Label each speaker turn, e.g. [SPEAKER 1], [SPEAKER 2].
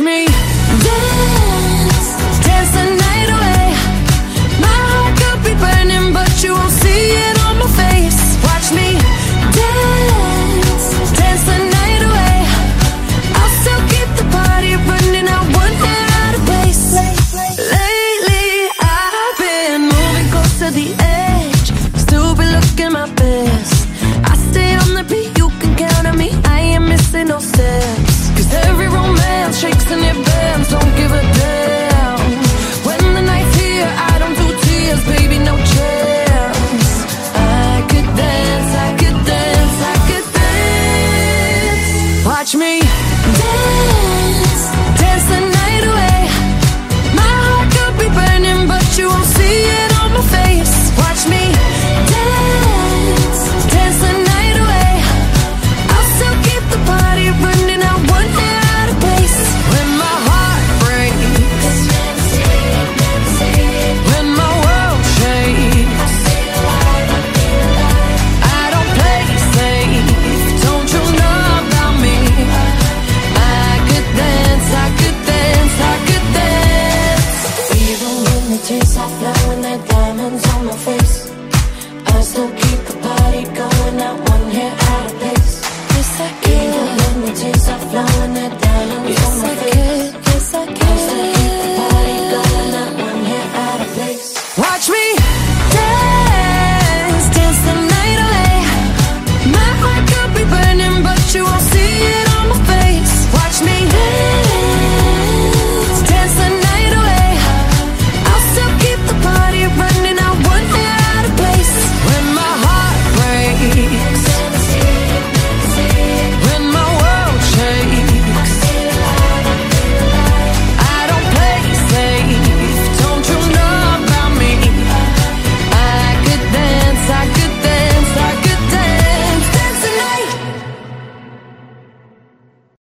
[SPEAKER 1] me watch me flowing, the diamonds on my face. I still keep the party going,